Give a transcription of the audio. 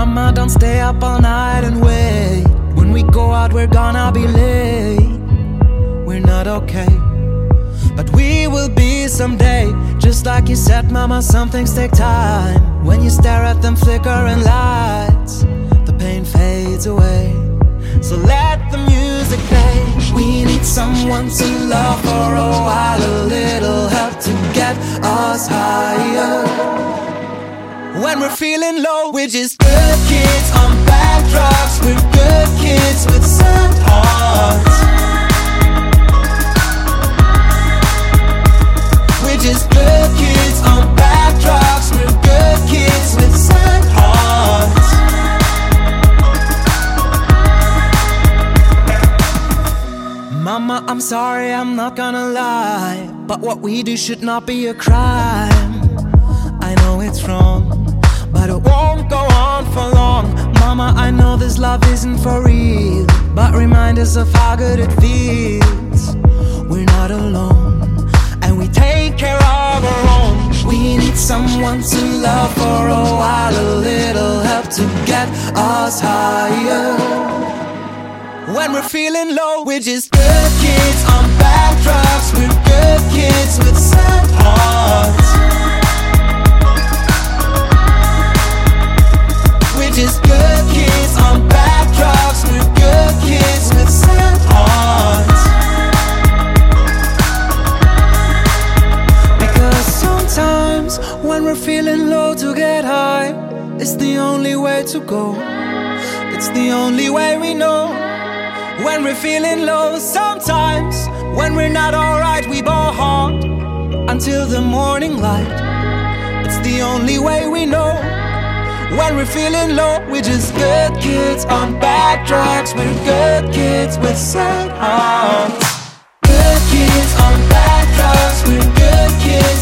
Mama, don't stay up all night and wait. When we go out, we're gonna be late. We're not okay. But we will be someday. Just like you said, Mama, some things take time. When you stare at them flickering lights, the pain fades away. So let the music play. We need someone to love for a while, a little help to get us higher. When we're feeling low, we're just good kids on bad drugs. We're good kids with sad hearts. We're just good kids on bad drugs. We're good kids with sad hearts. Mama, I'm sorry, I'm not gonna lie. But what we do should not be a crime. I know it's wrong, Mama, I know this love isn't for real, but remind us of how good it feels. We're not alone, and we take care of our own. We need someone to love for a while, a little help to get us higher. When we're feeling low, we're just good kids we're feeling low to get high, it's the only way to go. It's the only way we know. When we're feeling low, sometimes when we're not alright, we ball hard until the morning light. It's the only way we know. When we're feeling low, we're just good kids on bad drugs. We're good kids with sad hearts. Good kids on bad drugs. We're good kids.